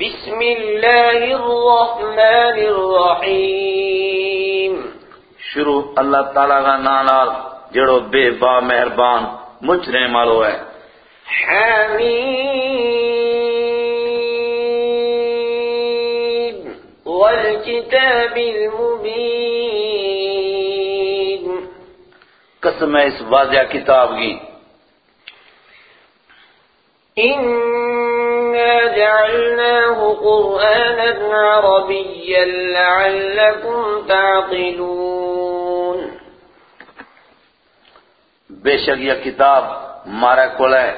بسم الله الرحمن الرحيم شروع اللہ تعالیٰ کا نانال جڑو بے با مہربان مجھ رہے مالو ہے۔ حميم والكتاب المبين قسم ہے اس واضح کتاب کی۔ عربيا لعلكم تعقلون. بے شک یہ کتاب مارا کول ہے.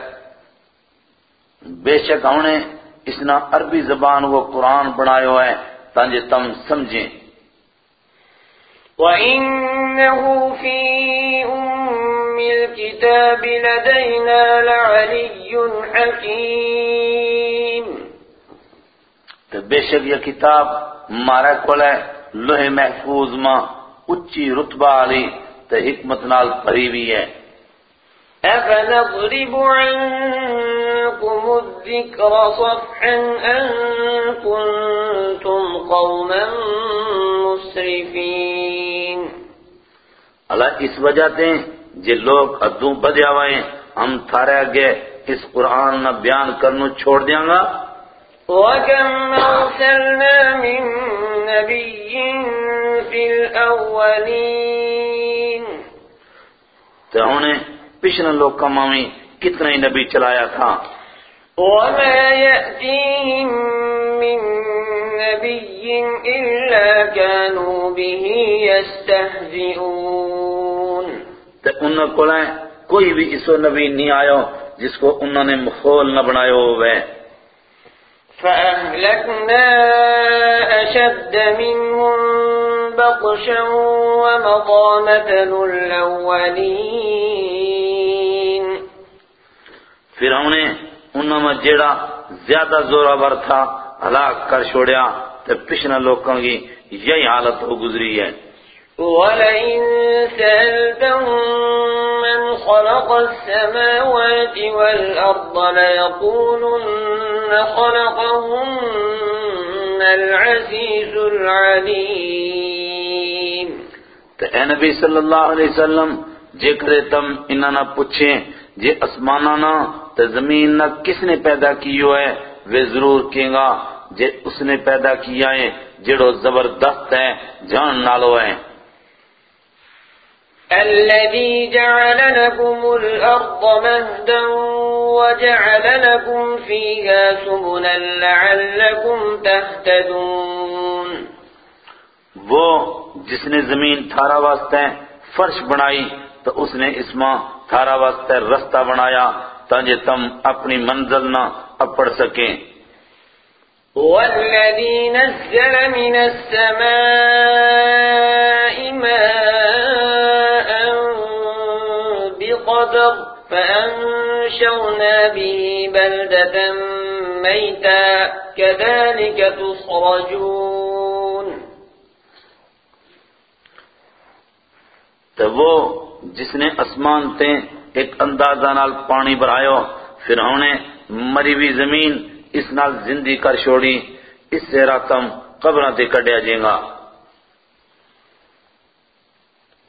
بے شک ہم نے اس نا عربی زبان وہ قرآن بنایو ہے تانجے تم سمجھیں۔ وإنه في أم الكتاب لدينا لعلي حكيم تو بے شک یہ کتاب مارا کول ہے لوح محفوظ ماں اچھی رتبہ علی تو حکمت نال بھری بھی ہے۔ أفنضرب عنكم الذكر صفحا أن كنتم قوما مسرفين۔ اللہ اس وجہ سے جے لوگ ادوں بدیا ہوئے ہم تھارے اگے اس قرآن نہ بیان کرنو چھوڑ دیاں گا۔ وكم أرسلنا من نبي في الأولين تو انہیں پچھلے لوگ کا مامی کتنے ہی نبی چلایا تھا۔ وما يأتيهم من نبي إلا كانوا به يستهزئون تو انہوں کو کوئی بھی اسو نبی نہیں آیا جس کو انہوں نے مخول نہ بنایا ہوئے فأهلكنا أشد منهم بطشا ومضى مثل الأولين نے انہوں جیڑا زیادہ زورآور تھا ہلاک کر چھوڑیا تو پچھلے لوگوں کی یہی حالت ہو گزری ہے۔ ولئن سألتهم من خلق السماوات والأرض ليقولن خلقهن العزيز العليم. تو اے نبی صلی اللہ علیہ وسلم، جے کرے تم انہاں نہ پوچھیں، جے اسمانہ نہ تو زمین نہ کس نے پیدا کیو ہے وہ ضرور کہیں گا، جے اس نے پیدا کیا ہے، جڑو زبردست ہے، جان نالو ہے۔ الذي جعل لكم الأرض مهدا وجعل لكم فيها سبلا لعلكم تهتدون. وہ جس نے زمین تھارا واسطے فرش بنائی تو اس نے اس ماں تھارا واسطے رستہ بنایا تاکہ تم اپنی منزل نہ اپڑ سکیں۔ والذي نزل من السماء بقدر فأنشرنا به بلدة ميتا كذلك تخرجون. تو وہ جس نے اسمان تے ایک اندازہ نال پانی بھرایو، پھر ہم نے مری ہوئی زمین اس نال زندگی کر چھوڑی، اس سے راتم قبرہ تے کڈیا جائیں گا۔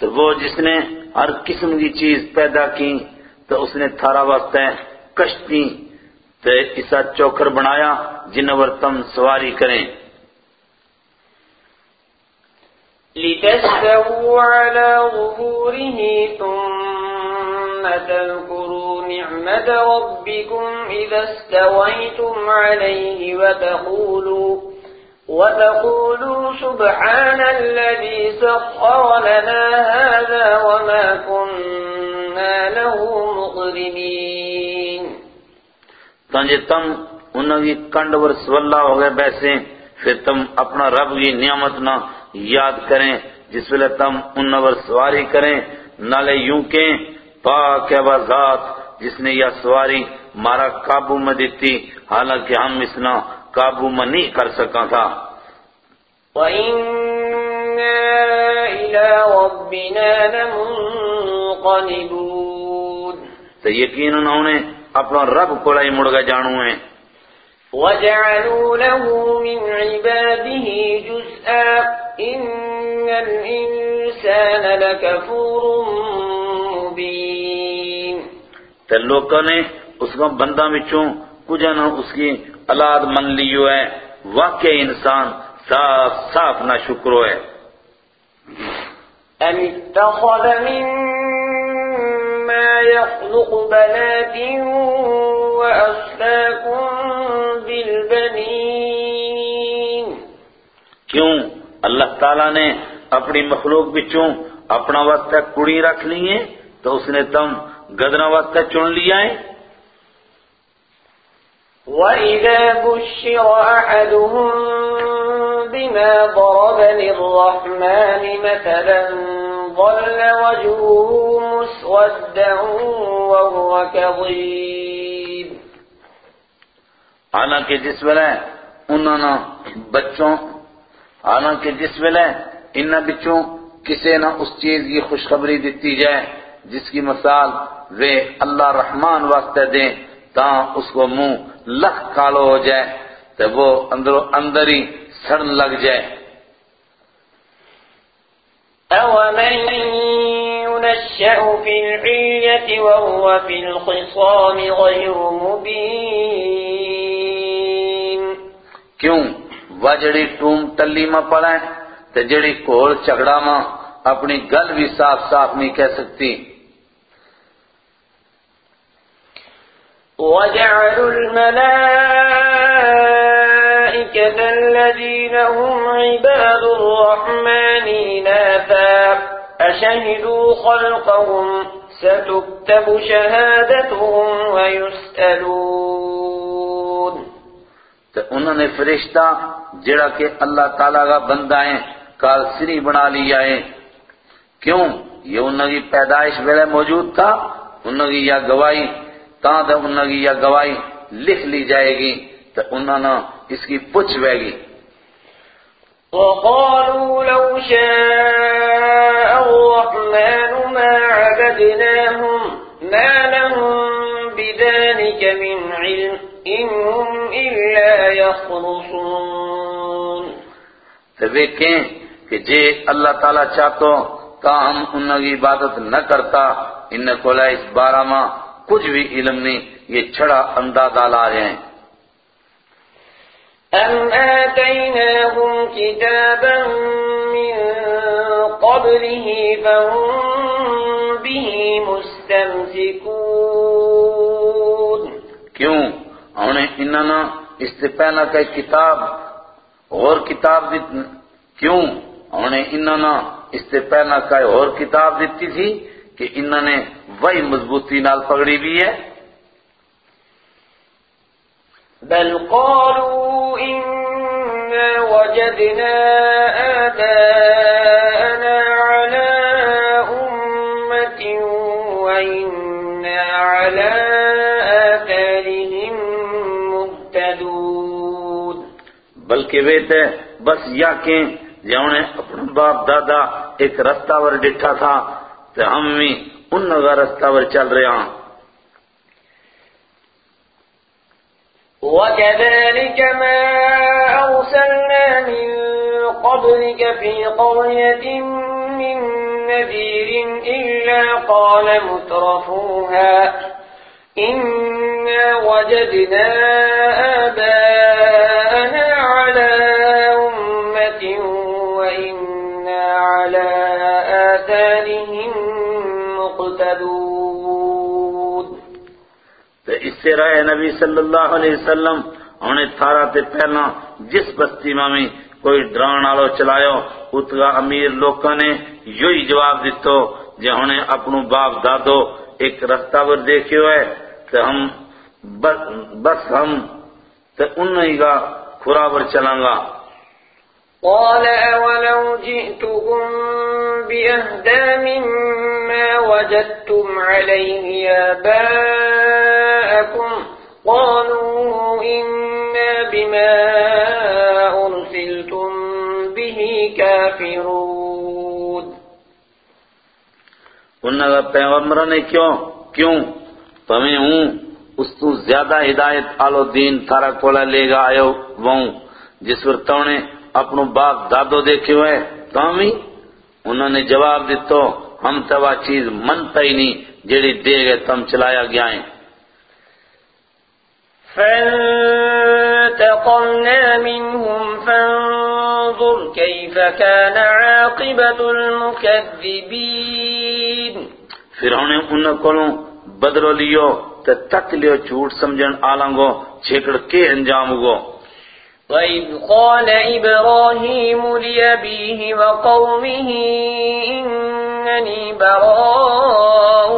تو وہ جس نے ہر قسم کی چیز پیدا کی، تو اس نے تھارا واسطے کشتی تو اسا چوکر بنایا جن پر تم سواری کریں۔ لتستووا على ظهوره ثم تذكروا نعمة ربكم إذا استويتم عليه وتقولوا وتقولوا سبحان الذي سخر لنا هذا وما كنا له مقرنين تانجے تم انہوں کی کنڈ ور سولہ ہو گئے بیسے، پھر تم اپنا رب کی نعمت نہ یاد کریں، جس ویلے تم انہوں ور سواری کریں، نالے یوں کہ پاک ہے ذات، جس نے یہ سواری مارا قابو میں دیتی، حالانکہ ہم اس نہ قابو میں نہیں کر سکا تھا۔ وَإِنَّا إِلَىٰ رَبِّنَا لَمُنقَلِبُونَ۔ تو یقین انہوں نے اپنا رب کو لائی مڑ گئے جانو ہیں۔ وَجَعَلُوا لَهُ مِنْ عِبَادِهِ جُزْءًا۔ إِنَّ الْإِنسَانَ لَكَفُورٌ مُبِينٌ۔ تو لوگوں نے اس کو بندہ بچوں کچھ نہ اس کی اولاد من لیو ہے واقعی انسان صاف صاف نہ شکرو ہے أَمِ اتَّخَذَ مِمَّا يَخْلُقُ بَنَاتٍ وَأَصْفَاكُم بِالْبَنِينَ. کیوں؟ اللہ تعالیٰ نے اپنی مخلوق بچوں اپنا واسطہ کڑی رکھ لی ہے تو اس نے تم گدنا واسطہ چن لیا ہے۔ وَإِذَا بُشِّرَ أَحَدُهُم بِمَا ضَرَبَ لِلرَّحْمَنِ مَثَلًا ظَلَّ وَجْهُهُ مُسْوَدًّا وَهُوَ كَظِيمٌ۔ حالانکہ جس ویلے انہوں نے بچوں، حالانکہ جس ویلے انہاں بچوں کسے نہ اس چیز کی خوشخبری دیتی جائے جس کی مثال وہ اللہ رحمان واسطے دیں۔ تاں اس کو منہ لکھ کالو ہو جائے تو وہ اندر اندر ہی سڑن لگ جائے۔ أَوَمَن يُنَشَّأُ فِي الْحِلْيَةِ وَهُوَ فِي الْخِصَامِ غَيْرُ مُبِينٍ۔ کیوں؟ وہ جڑی ٹوم تلی میں پڑے تو جڑی کول چگڑا ماں اپنی گل بھی صاف صاف نہیں کہہ سکتی۔ وَجَعَلُوا الْمَلَائِكَةَ الَّذِينَ هُمْ عِبَادُ الرَّحْمَنِ إِنَاثًا أَشَهِدُوا خَلْقَهُمْ سَتُكْتَبُ شَهَادَتُهُمْ وَيُسْأَلُونَ تو انہوں نے فرشتہ جڑا کہ اللہ تعالیٰ کا بندہ ہے، کال سری بنا لیا ہے۔ کیوں؟ یہ انہوں کی پیدائش ویلے موجود تھا، انہوں کی یہ گواہی تاں تو انہوں کی یہ گواہی لکھ لی جائے گی تو انہوں نے اس کی پوچھ وے گی۔ وقالوا لو شاء الرحمن ما عبدناهم ما لهم بذلك من علم إن هم إلا يخرصون۔ تو وہ کہیں کہ جے اللہ تعالیٰ چاہتو تا ہم انہوں کی عبادت نہ کرتا انہیں کولا اس بارہ ماں کچھ بھی علم نہیں یہ چھڑا اندازہ لا رہے ہیں۔ أم آتيناهم كتابا من قبله فهم به مستمسكون۔ کیوں؟ انہیں انہوں نے اس سے پہلا کہ کتاب اور کتاب دی کیوں؟ انہیں انہوں نے اس سے پہلا کہ اور کتاب دیتی تھی۔ کہ انہوں نے وہی مضبوطی نال پگڑی بھی ہے۔ بل قالوا إنا وجدنا آباءنا على أمة وإنا على آثارهم مهتدون۔ بلکہ وہ تے بس یا کہ جنہیں اپنا باپ دادا ایک رستہ ور ڈٹھا تھا۔ تو ہم بھی ان کا رستہ ور چل رہے ہیں وكذلك ما أرسلنا من قبلك في قرية من نذير إلا قال مترفوها إنا وجدنا آباءنا تو رہے نبی صلی اللہ علیہ وسلم انہیں تھارا تے پہلا جس بستی میں کوئی ڈران آلو چلایو اتگا امیر لوکاں نے یوں ہی جواب دیتو جے انہیں اپنو باپ دادو ایک رستہ پر دیکھیو ہے تو ہم بس, بس ہم تے انہی گا خرابر چلیں گا۔ قال أولو جئتكم بأهدى مما وجدتم عليه آباءكم لكم قالوا إنا بما أرسلتم به كافرون انہوں نے پیغمبر نے کیوں کیوں؟ تمہیں ہوں، اس تو زیادہ ہدایت آلو دین تھارا کولا لے گا آئے وہوں۔ جس پر تو نے اپنو باپ دادو دیکھے ہوئے تو انہوں نے جواب دیتو ہم توا چیز منتا ہی نہیں، جیڑی دے گئے تم چلایا گیا ہیں۔ فانتقمنا منهم فانظر كيف كان عاقبة المكذبين. انہیں انہوں کولوں بدلو لیو تے تک لیو جھوٹ سمجھن آلانگو چھیکڑ کے انجام گو۔ وَإِذْ قَالَ إِبْرَاهِيمُ لِأَبِيهِ وَقَوْمِهِ إِنَّنِي بَرَاءٌ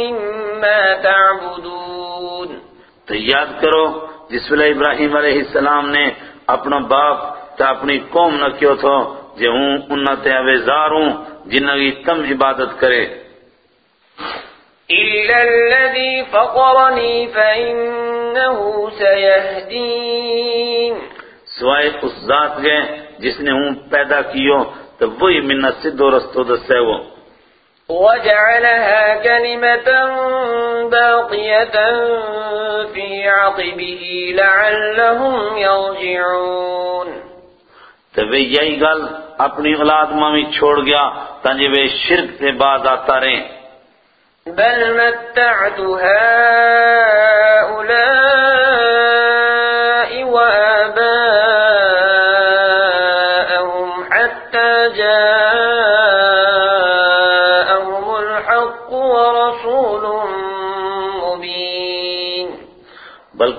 مِّمَّا تَعْبُدُونَ تو یاد کرو جس ویلے ابراہیم علیہ السلام نے اپنا باپ تا اپنی قوم نہ کیوں تھو جے ہوں انہاں تے اویزار ہوں جنہاں کی تم عبادت کرے۔ إِلَّا الَّذِي فَقَرَنِي فَإِنَّهُ سَيَهْدِينَ۔ سوائے اس ذات گئے جس نے ہوں پیدا کیو تو وہی منت سے دو رستو دسے وہ۔ وَجَعَلَهَا كَلِمَةً بَاقِيَةً فِي عَقِبِهِ لَعَلَّهُمْ يَرْجِعُونَ. تو وہ یہی گل اپنی اولاد مامی چھوڑ گیا تانجے وہ شرک سے باز آتا رہیں بل متعت هؤلاء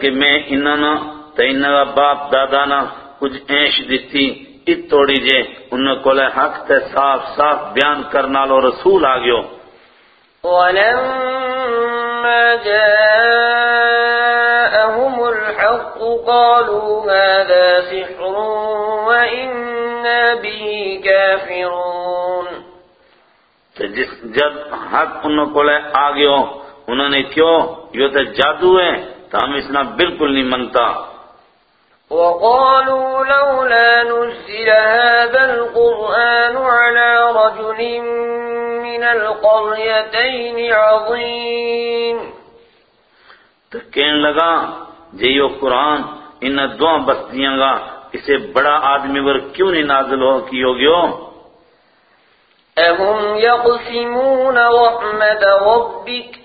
بلکہ میں انہاں نا تے انہاں دا باپ دادا نا کچھ اینش دیتی ات توڑی جے انہاں کولے حق تے صاف صاف بیان کرنا لو رسول آگیو ولما جاءهم الحق قالوا هذا سحر وإنا به كافرون۔ جب حق انہوں کو لے آگیو انہوں نے کیوں یہ تو جادو ہے۔ تو ہم اسنا بالکل نہیں منتا وقالوا لولا نزل هذا القرآن على رجل من القريتين عظيم۔ تو کہنے لگا جے یہ قرآن ان دو بستیاں گا اسے بڑا آدمی ور کیوں نہیں نازل ہو کی ہوگیو أهم يقسمون رحمة ربك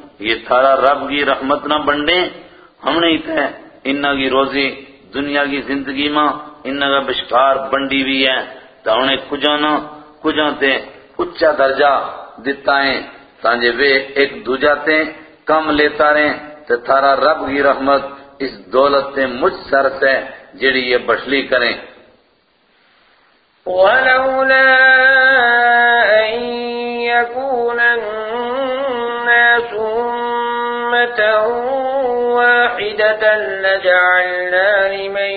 یہ تھارا رب کی رحمت نہ بنڈے۔ ہم نہیں تھے انہا کی روزی دنیا کی زندگی ماں انہا کا بشکار بنڈی بھی ہے۔ تو انہیں کجانا کجاتے اچھا درجہ دیتا ہے۔ تانجے وہ ایک دوجاتے کم لیتا رہیں تو تھارا رب کی رحمت اس دولت سے مجھ سر سے جڑی یہ بشلی کریں۔ ولولا أن يكون واحدة لجعلنا لمن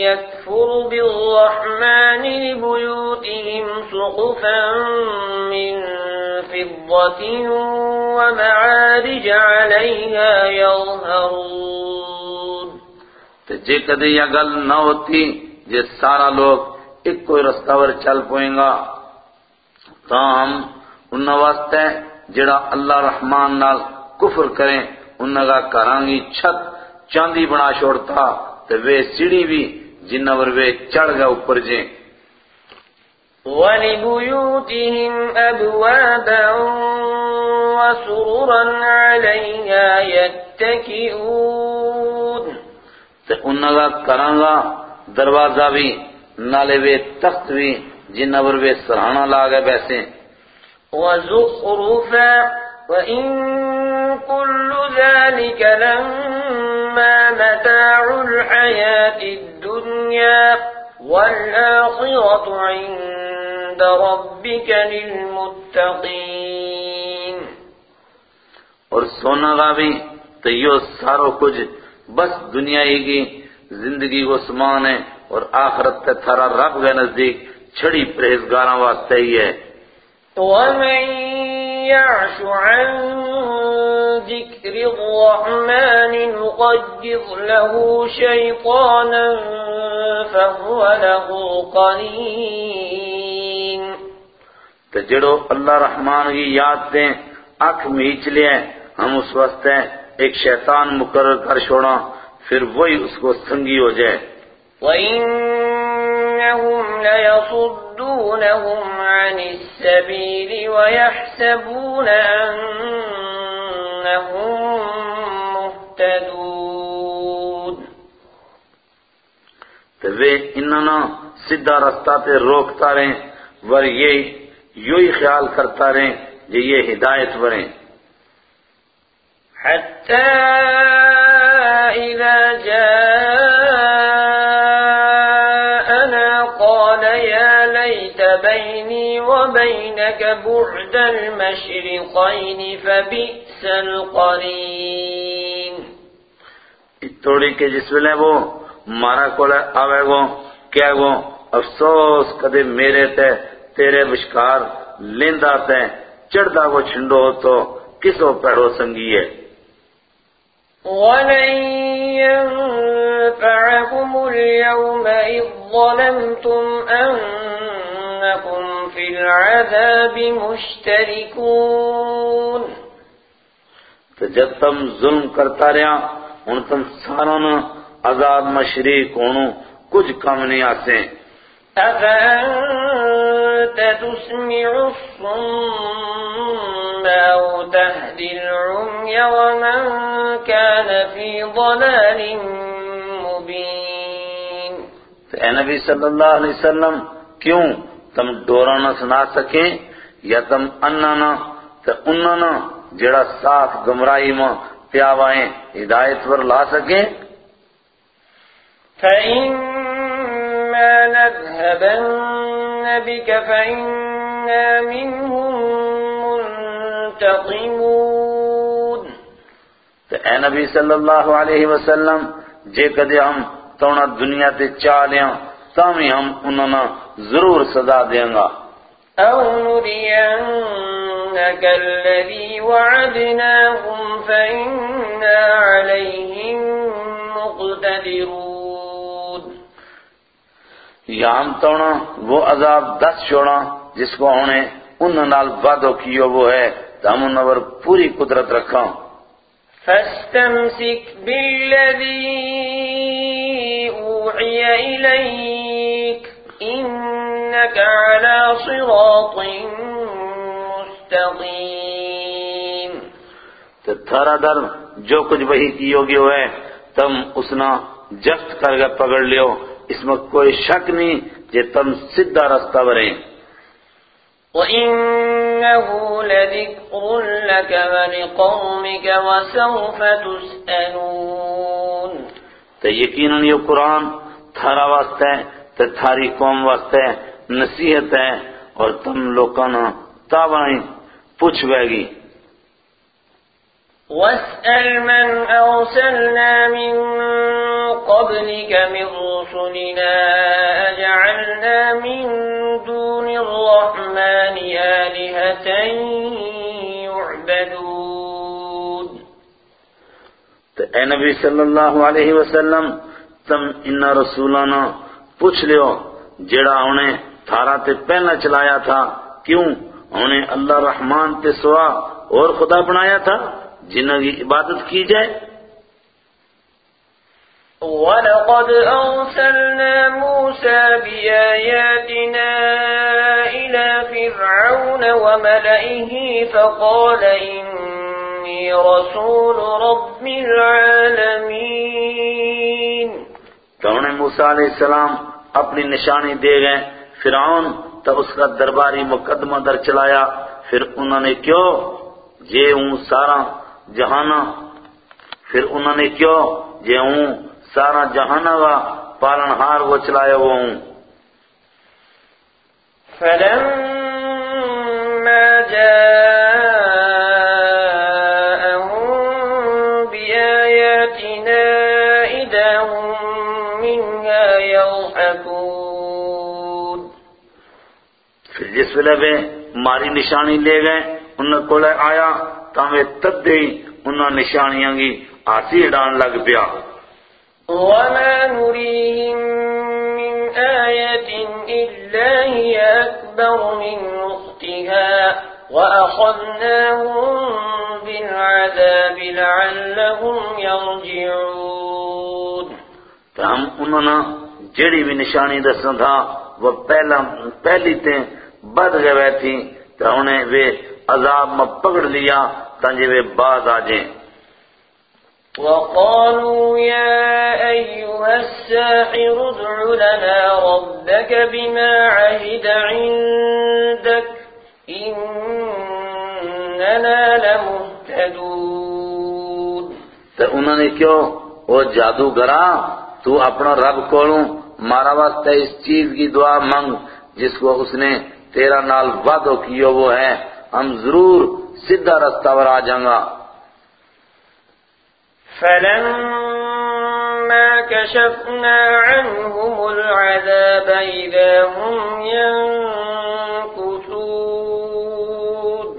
يكفر بالرحمن لبيوتهم سقفا من فضة ومعارج عليها يظهرون تو جے کدے یہ گل نہ ہوتی جے سارا لوگ ایک کوئی رستہ ور چل پوئیں گا تو ہم انہا واسطے جڑا اللہ رحمان نال کفر کریں انہا کا کرانگی چھت چاندی بنا چھوڑتا تو وہ سیڑھی بھی جنہ ور وہ چڑھ گیا اوپر جیں ولبيوتهم أبوابا وسررا عليها يتكئون تے انہاں کا کرانگا دروازہ بھی نالے وے تخت بھی جن اور وے سرہانا لاگے بیسے وزخرفا وإن كل ذلك لما متاع الحياة الدنيا والآخرة عند ربك للمتقين۔ اور سونا کا بھی تو یہ سارو کچھ بس دنیا ہی کی زندگی کو سمان ہے اور آخرت تے تھارا رب کے نزدیک چھڑی پرہیزگاراں واسطے ہی ہے۔ ومن يعش عن ذكر الرحمن نقدر له شيطانا فهو له قرين. تو جڑو اللہ رحمان کی یاد دیں اکھ میچ لیں ہم اس واسطے ایک شیطان مقرر کر چھوڑا پھر وہی اس کو سنگی ہو جائے۔ وَإِنَّهُمْ لَيَصُدُّونَهُمْ عَنِ السَّبِيلِ وَيَحْسَبُونَ أَنَّهُمْ مُهْتَدُونَ. تو وہ انہاں سدھا رستہ تے روکتا رہیں ور یہ یوں ہی خیال کرتا رہیں جو یہ ہدایت وریں حتى إذا جاءنا وبينك بعد المشرقين فبئس القرين توڑی کے جس ویلے وہ مارا کولے آوے گو کیا گو؟ افسوس کدے میرے تے تیرے بشکار لیندہ تے چڑھدا کو چھنڈو تو کسو پیڑو سنگی ہے؟ ولن ينفعكم اليوم إذ ظلمتم أنكم في العذاب مشتركون تو جب تم ظلم کرتا رہا ان تم سارا نا عذاب مشریک ہونو کچھ کم نہیں آسے أفأنت تسمع الصم أو تهدي العمي ومن كان في ضلال مبين تو اے نبی صلی اللہ علیہ وسلم کیوں تم ڈورا نہ سنا سکیں یا تم انا نہ تو اننا نہ جڑا صاف گمراہی میں پیاوائیں ہدایت پر لا سکیں؟ فإما نذهبن بك فإنا منهم منتقمون تو اے نبی صلی اللہ علیہ وسلم جے کدے ہم تونا دنیا تے چالیاں تامی ہم انہوں ضرور سزا دیں گا۔ أو نرينك الذي وعدناهم فإنا عليهم مقتدرون۔ یا ہم تونا وہ عذاب دس چھوڑا جس کو انہیں ان نال وعدو کیو وہ ہے تو ہم انہوں پر پوری قدرت رکھا فاستمسك بالذي أوحي إليك إنك على صراط مستقيم تو تھارا در جو کچھ وہی کیو گیو ہے تم اسنا جفت کر کے پکڑ لیو۔ اس میں کوئی شک نہیں کہ تم سدھا رستہ بریں وإنه لذكر لك ولقومك وسوف تسألون تو یقیناً یہ قرآن تھارا واسطے ہے۔ تو تھاری قوم واسطے نصیحت ہے اور تم لوگوں نے تابعیں پوچھ گی۔ واسأل من أرسلنا من قبلك من رسلنا أجعلنا من دون الرحمن آلهة يعبدون۔ تو اے نبی صلی اللہ علیہ وسلم تم ان رسولانا پوچھ لیو جڑا انہیں تھارا تے پہلا چلایا تھا، کیوں؟ انہیں اللہ رحمان تے سوا اور خدا بنایا تھا جنہوں کی عبادت کی جائے۔ ولقد أرسلنا موسى بآياتنا إلى فرعون وملئه فقال إني رسول رب العالمين تو انہیں موسیٰ علیہ السلام اپنی نشانی دے گئے۔ فرعون تو اس کا درباری مقدمہ در چلایا۔ پھر انہوں نے کیوں؟ یہ ہوں سارا جہانا پھر انہوں نے کیوں؟ یہ ہوں سارا جہانا کا پالنہار وہ چلایا وہ ہوں۔ فلما جاءهم جس ویلے میں ماری نشانی لے گئے انہوں کو آیا تو ہمیں تب دے انہوں نشانیاں گی آسی ڈان لگ پیا۔ وما نريهم من آية إلا هي أكبر من أختها وأخذناهم بالعذاب لعلهم يرجعون۔ تو ہم انہوں نے جڑی بھی نشانی دسنا تھا وہ پہلا پہلی تیں بد گئے تھی تو انہیں وہ عذاب میں پکڑ لیا تاکہ وہ باز آ جائیں۔ وقالوا يا أيها الساحر ادع لنا ربك بما عهد عندك إننا لمهتدون۔ تو انہوں نے کیوں وہ جادوگرا تو اپنا رب کولوں مارا واسطے اس چیز کی دعا منگ جس کو اس نے تیرا نال وعدو کیو وہ ہے ہم ضرور سیدھا رستہ پر آ جائیں گا۔ فلما كشفنا عنهم العذاب إذا هم ينكثون۔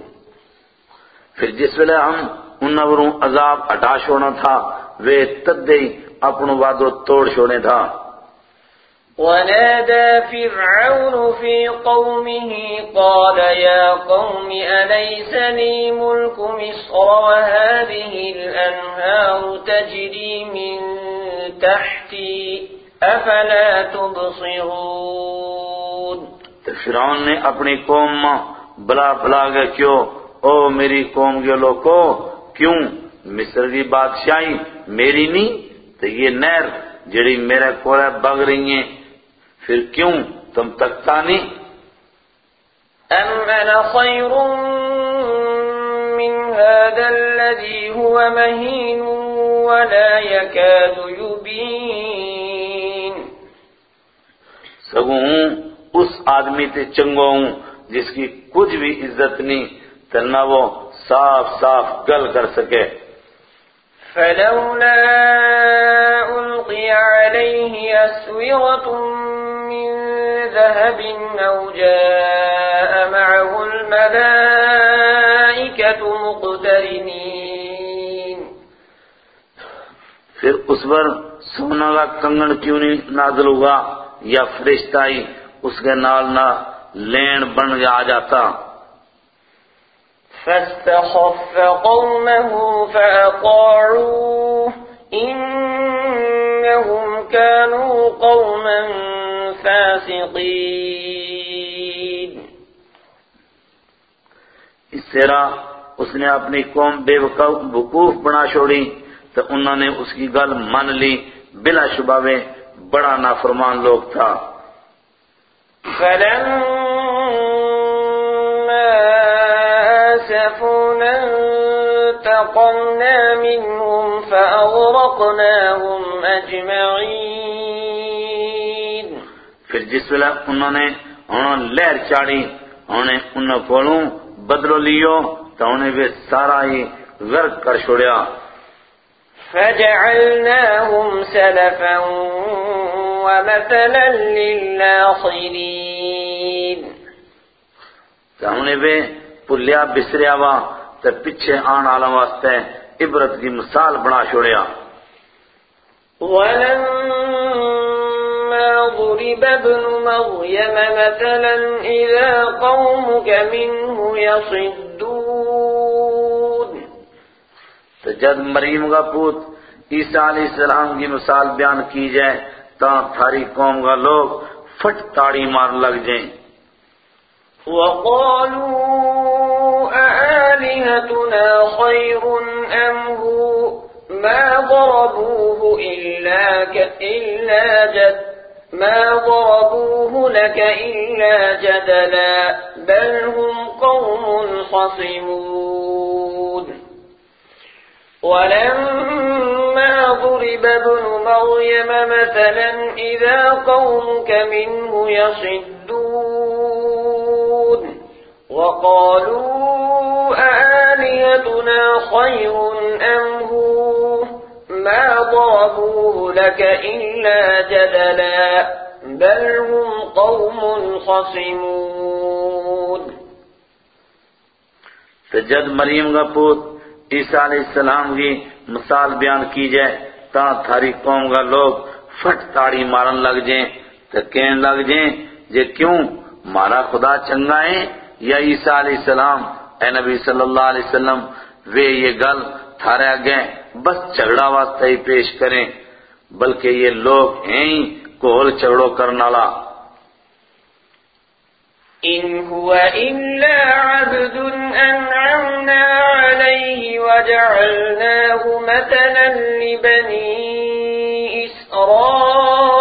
پھر جس ویلے ہم ان عذاب ہٹا چھوڑنا تھا وہ تدے اپنو وعدو توڑ چھوڑنے تھا۔ ونادى فرعون في قومه قال يا قوم أليس لي ملك مصر وهذه الأنهار تجري من تحتي أفلا تبصرون؟ فرعون نے اپنی قوم بلا بلا گئے کیوں؟ أو میری قوم کے لوگو کیوں؟ مصر کی بادشاہی میری نہیں تو یہ نہر جڑی میرے کولے بگ رہی ہیں پھر کیوں تم تکتا نہیں أم أنا خير من هذا الذي هو مهين ولا يكاد يبين سگو ہوں اس آدمی تے چنگو ہوں جس کی کچھ بھی عزت نہیں تنہ وہ صاف صاف گل کر سکے۔ فلولا ألقي عليه أسورة من ذهب أو جاء معه الملائكة مقترنين. پھر اس پر سونا کا کنگن کیوں نہیں نازل ہوا یا فرشتہ ہی اس کے نال نہ لین بن آ جاتا؟ فاستخف قومه فأطاعوه إنهم كانوا قوما فاسقين اس طرح اس نے اپنی قوم بے وقوف بنا چھوڑی تو انہوں نے اس کی گل من لی۔ بلا شبہ میں بڑا نافرمان لوگ تھا۔ فلما آسفونا انتقمنا منهم فأغرقناهم أجمعين۔ پھر جس ویلے انہوں نے انہوں لہر چاڑی انہوں نے انہوں کولوں بدلو لیو تو انہیں بھی سارا ہی غرق کر چھوڑیا۔ فجعلناهم سلفا ومثلا للآخرين۔ تو انہیں بھی پلیا بسریا وا تو پیچھے آن عالم واسطے عبرت کی مثال بنا چھوڑیا۔ ولما ضرب ابن مريم مثلا إذا قومك منه يصدون تو جب مریم کا پوت عیسیٰ علیہ السلام کی مثال بیان کی جائے تا تھاری قوم کا لوگ فٹ تاڑی مار لگ جائیں۔ وقالوا أآلهتنا خير أم هو؟ ما ضربوه إلا, ك... إلا جد ما ضربوه لك إلا جدلا بل هم قوم خصمون ولما ضرب ابن مريم مثلا إذا قومك منه يصدون وقالوا أآلهتنا خير لك إلا جدلا بل هم قوم خصمون جد مریم کا پوت عیسیٰ علیہ السلام کی مثال بیان کی جائے، تا تھاری قوم کا لوگ فٹ تاڑی مارن لگ جائیں، تو کہن لگ جائیں جے کیوں مارا خدا چنگا ہے؟ یا عیسیٰ علیہ السلام، اے نبی صلی اللہ علیہ وسلم وہ یہ گل تھارے آگے بس جھگڑا واسطہ ہی پیش کریں۔ بلکہ یہ لوگ ہیں ہی کوہل جھگڑو کرنا إن هو إلا عبد أنعمنا عليه وجعلناه مثلا لبني إسرائيل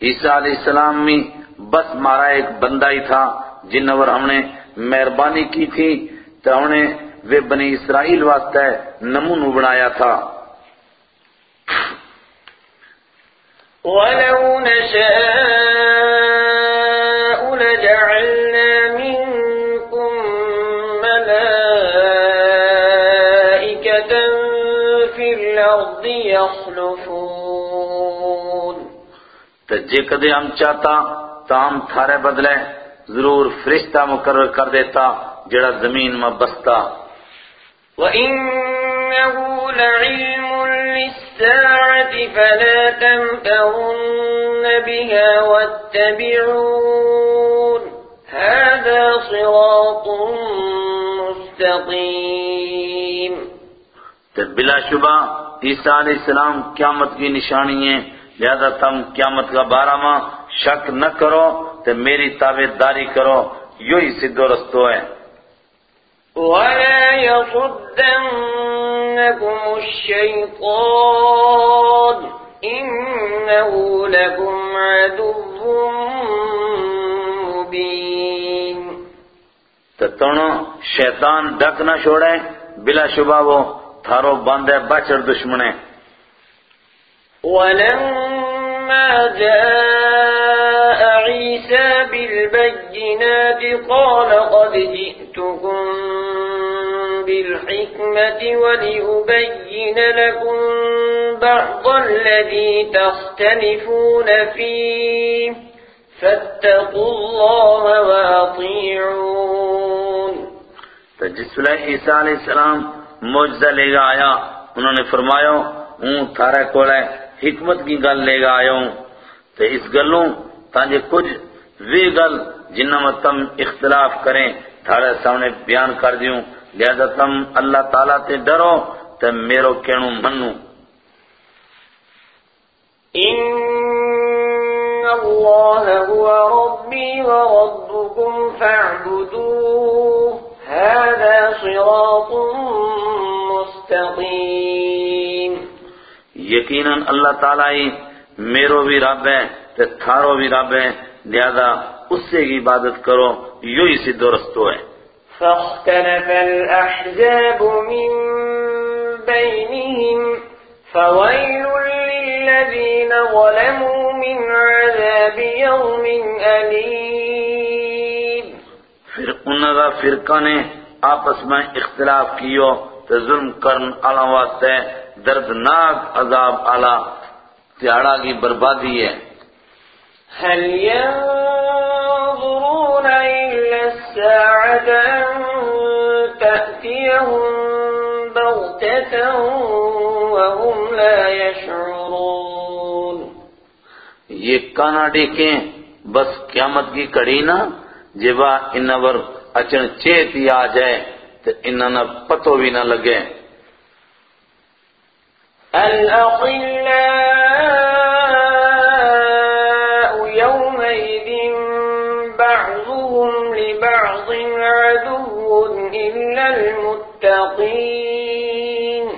عیسیٰ علیہ السلام میں بس مارا ایک بندہ ہی تھا جن پر ہم نے مہربانی کی تھی تو نے وہ بنی اسرائیل واسطے نمون بنایا تھا۔ ولو نشاء لجعلنا منكم ملائكة في الأرض يخلفون۔ تو جے کدے ہم چاہتا تو ہم تھارے بدلے۔ ضرور فرشتہ مقرر کر دیتا جڑا زمین میں بستا۔ وإنه لعلم للساعة فلا تمترن بها واتبعون هذا صراط مستقيم۔ تو بلا شبہ عیسیٰ علیہ السلام قیامت کی نشانی ہے لہذا تم قیامت کا بارہ ماہ شک نہ کرو۔ تو میری تابع داری کرو یوں ہی سدھ و رستو ہے۔ ولا يصدنكم الشيطان إنه لكم عدو مبين۔ تو تونو شیطان ڈک نہ چھوڑے بلا شبہ وہ تھارو باندھے بچر دشمنے ولما جاء عيسى بالبينات قال قد جئتكم بالحكمة ولأبين لكم بعض الذي تختلفون فيه. فاتقوا الله وأطيعون. تو جس لیے عیسیٰ علیہ السلام موجزہ لے گا آیا، انہوں نے فرمایا، ہوں تھارے کولے حکمت کی گل لے گا آیا ہوں۔ تو اس گلوں تانجے کچھ وی گل جنہ میں تم اختلاف کریں تھارے سامنے بیان کر دیوں لہذا تم اللہ تعالیٰ تے ڈرو تو میرو کہنوں منوں إن الله هو ربي وربكم فاعبدوه هذا صراط مستقيم یقیناً اللہ تعالیٰ ہی میرو بھی رب ہے۔ تے تھارو بھی رب ہے لہذا اس سے کی عبادت کرو یوں ہی سدھ و رستو ہے فاختلف الأحزاب من بينهم فويل للذين ظلموا من عذاب يوم أليم. پھر انہوں کا فرقہ نے آپس میں اختلاف کیو تو ظلم کرن آلا واسطے دردناک عذاب آلا تیارا کی بربادی ہے۔ هل ينظرون إلا الساعة أن تأتيهم بغتة وهم لا يشعرون یہ کانا دیکھیں بس قیامت کی کڑی نا جبا انور اچن چیت ہی آ جائے تو انہاں پتو بھی نہ لگے۔ الأخلاء إلا المتقين.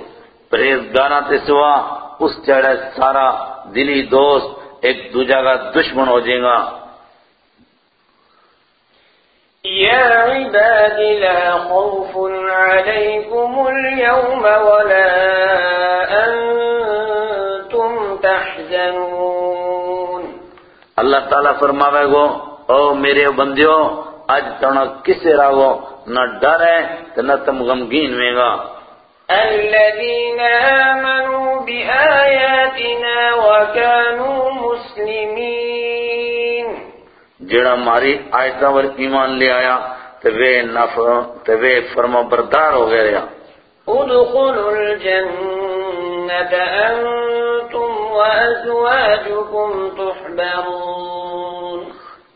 پرہیزگاراں تے سوا اس چڑھے سارا دلی دوست ایک دوجہ کا دشمن ہو جائے گا۔ يا عباد لا خوف عليكم اليوم ولا أنتم تحزنون. اللہ تعالیٰ فرماوے گو او میرے بندیو اج تنا کسے راگو نہ ڈر ہے تو نہ تم غمگین میں گا۔ الذين آمنوا بآياتنا وكانوا مسلمين. جڑا ماری آیتاں ور ایمان لے آیا تے وے فرما بردار ہو گئے رہا۔ ادخلوا الجنة أنتم وأزواجكم تحبرون۔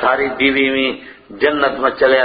تھاری بیوی میں جنت میں چلے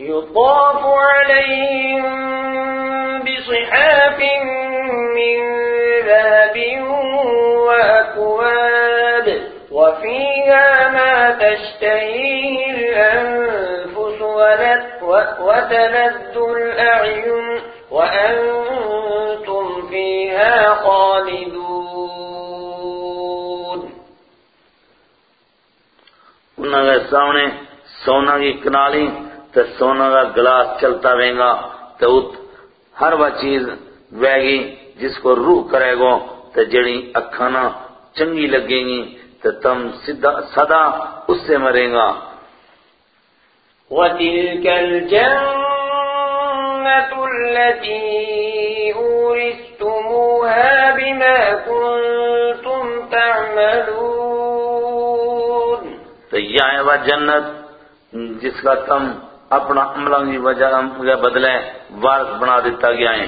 يطاف عليهم بصحاف من ذهب وأكواب وفيها ما تشتهيه الأنفس وتلذ الأعين وأنتم فيها خالدون انہوں کے سامنے، سونا کی کنالی تے سونا کا گلاس چلتا رہے گا تے ہر وہ چیز وے گی جس کو روح کرے گو تے جڑی اکھانا چنگی لگے گی تے تم سدا اس سے مرے گا۔ وتلك الجنة التي أورثتموها بما كنتم تعملون تو یہ ہے وہ جنت جس کا تم اپنا عملوں کی وجہ کے بدلے وارث بنا دیتا گیا ہے۔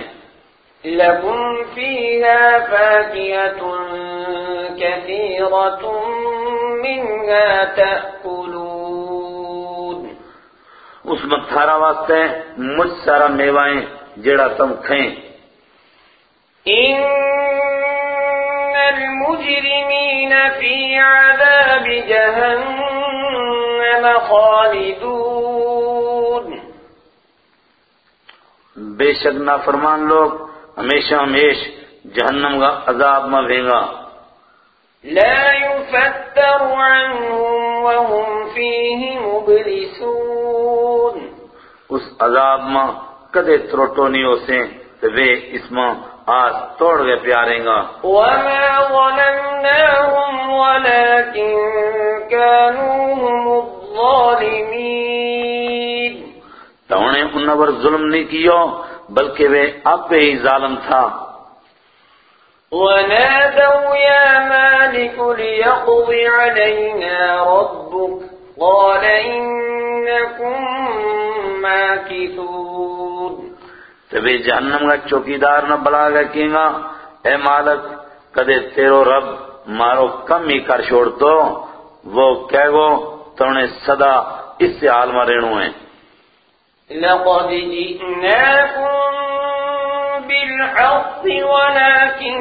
لكم فيها فاكهة كثيرة منها تأكلون اس میں تھارا واسطے مجھ سارا میوائیں جڑا تم کھیں۔ المجرمين في عذاب جهنم خالدون. بے شک نافرمان لوگ ہمیشہ ہمیش جہنم کا عذاب میں رہیں گا۔ لا يفتر عنهم وهم فيه مبلسون. اس عذاب میں کدے تروٹو نہیں ہو سے تو وہ اس میں آج توڑ گئے پیاریں گا۔ وما ظلمناهم ولكن كانوا هم الظالمين۔ تو انہیں انہوں پر ظلم نہیں کیو بلکہ وہ پہ ہی ظالم تھا۔ ونادوا يا مالك ليقض علينا ربك؟ قال إنكم ماكثون۔ وہ جہنم کا چوکیدار نہ بلا گا کہیں گا؟ اے مالک کدے تیرو رب مارو کم ہی کر چھوڑ تو وہ کہہ گو تو انہیں صدا اس سے حال میں رہنو ہے۔ لقد جئناكم بالحق ولكن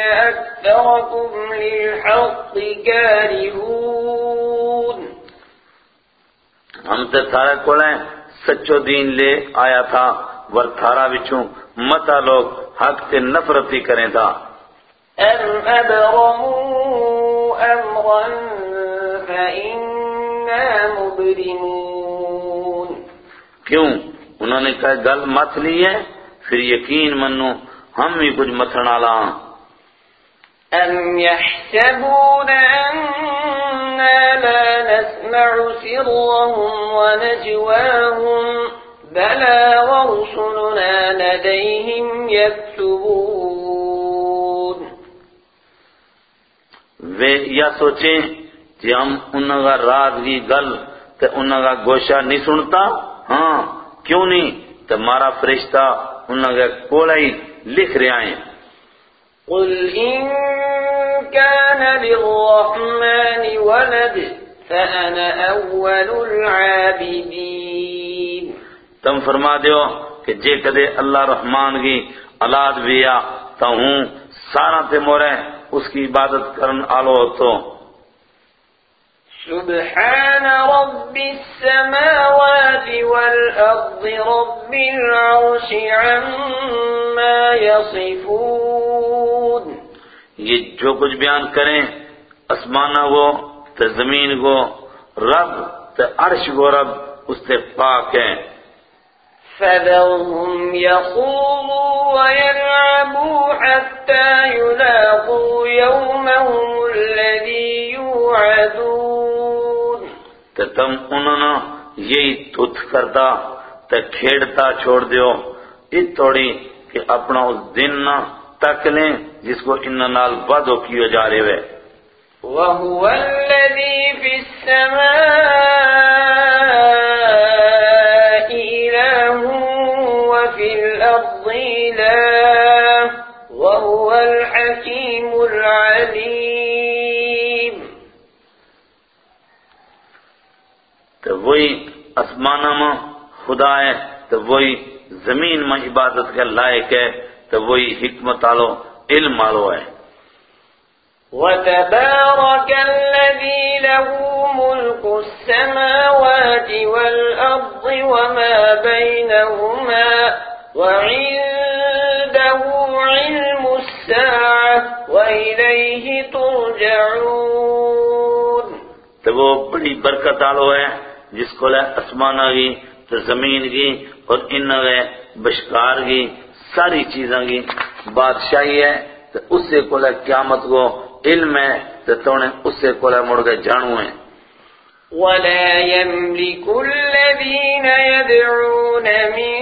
أكثركم للحق كارهون ہم تے تھارے کولے سچو دین لے آیا تھا ور تھارا وچوں متا لوگ حق تے نفرت ہی کریں تھا۔ أم أبرموا أمرا فإنا مبرمون۔ کیوں؟ انہوں نے کہا گل مت لی ہے پھر یقین منو ہم بھی کچھ متھن والا ہاں أم يحسبون لا نسمع سرهم ونجواهم بلى ورسلنا لديهم يكتبون. وے یا سوچیں کہ ہم انہوں کا راز بھی گل تو انہوں کا گوشہ نہیں سنتا ہاں کیوں نہیں تو مارا فرشتہ انہوں کا کولائی لکھ رہے ہیں قل ان كان للرحمن ولد فأنا أول العابدين. تم فرما دیو کہ جے کدے اللہ رحمان کی اولاد بھی آ تو ہوں سارا تے مورے اس کی عبادت کرن آلو تو سبحان رب السماوات والأرض رب العرش عما يصفون. یہ جو کچھ بیان کریں اسمانہ کو تو زمین کو رب تو عرش کو رب اس سے پاک ہیں۔ فذرهم يخوضوا ويلعبوا حتى يلاقوا يومهم الذي يوعدون۔ تو تم انہوں نے یہی تُتھ کرتا تو کھیڑتا چھوڑ دیو۔ اس توڑی کہ اپنا اس دن نہ تک لیں۔ جس کو ان نال وعدو کیے جا رہے ہوئے وهو الذي في السماء إله وفي الأرض إله وهو الحكيم العليم۔ تو وہی اسمانہ میں خدا ہے تو وہی زمین میں عبادت کے لائق ہے تو وہی حکمت آلو علم آلو ہے۔ وتبارك الذي له ملك السماوات والأرض وما بينهما وعنده علم الساعة وإليه ترجعون۔ تو وہ بڑی برکت آلو ہے جس کو لے اسمانہ کی تو زمین کی اور ان بشکار کی ساری چیزاں کی بادشاہی ہے تو اس سے کو لے قیامت کو علم ہے تو تونے اس سے کو لے مڑ گئے جانو ہیں ولا يملك الذين يدعون من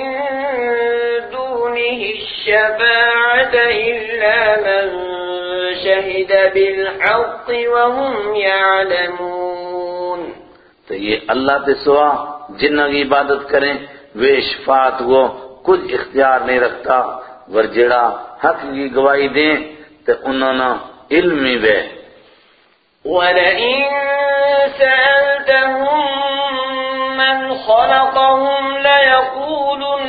دونه الشفاعة إلا من شهد بالحق وهم يعلمون۔ تو یہ اللہ تے سوا جنہ کی عبادت کریں وہ شفاعت کو کچھ اختیار نہیں رکھتا۔ ور جڑا حق کی گواہی دیں تو انہوں نے علم ہی بے ولئن سألتهم من خلقهم ليقولن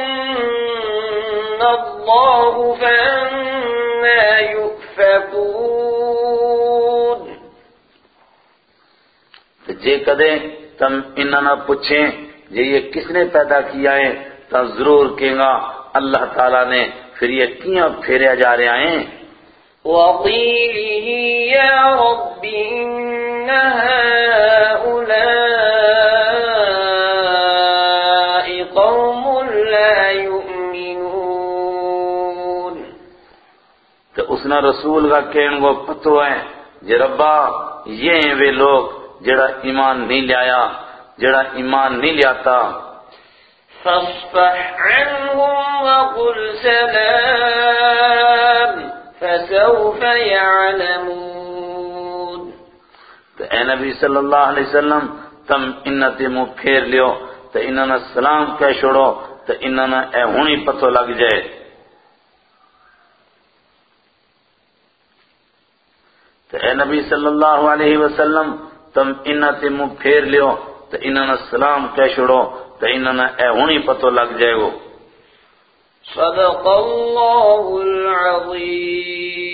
الله فأنا يؤفكون۔ جے کدے تم انہوں نے پوچھیں جے یہ کس نے پیدا کیا ہے تو ضرور کہیں گا اللہ تعالیٰ نے پھر یہ کیوں پھیریا جا رہے ہیں۔ وقيله يا رب إن هؤلاء قوم لا يؤمنون۔ تو اس نے رسول کا کہنے کو پتو ہے جے ربا یہ ہیں وہ لوگ جڑا ایمان نہیں لیا جڑا ایمان نہیں لیاتا۔ فاصفح عنهم وقل سلام، فسوف يعلمون. تو اے نبی صلی اللہ علیہ وسلم، تم انہ تے منہ پھیر لیو، تو انہوں نے سلام کہہ چھوڑو، تو انہوں نے اے ہونی پتو لگ جائے۔ تو اے نبی صلی اللہ علیہ وسلم، تم انہ تے منہ پھیر لیو، تو انہوں نے سلام کہہ چھوڑو، تو انہوں نے اے ہونی پتو لگ جائے گو۔ صدق الله العظيم.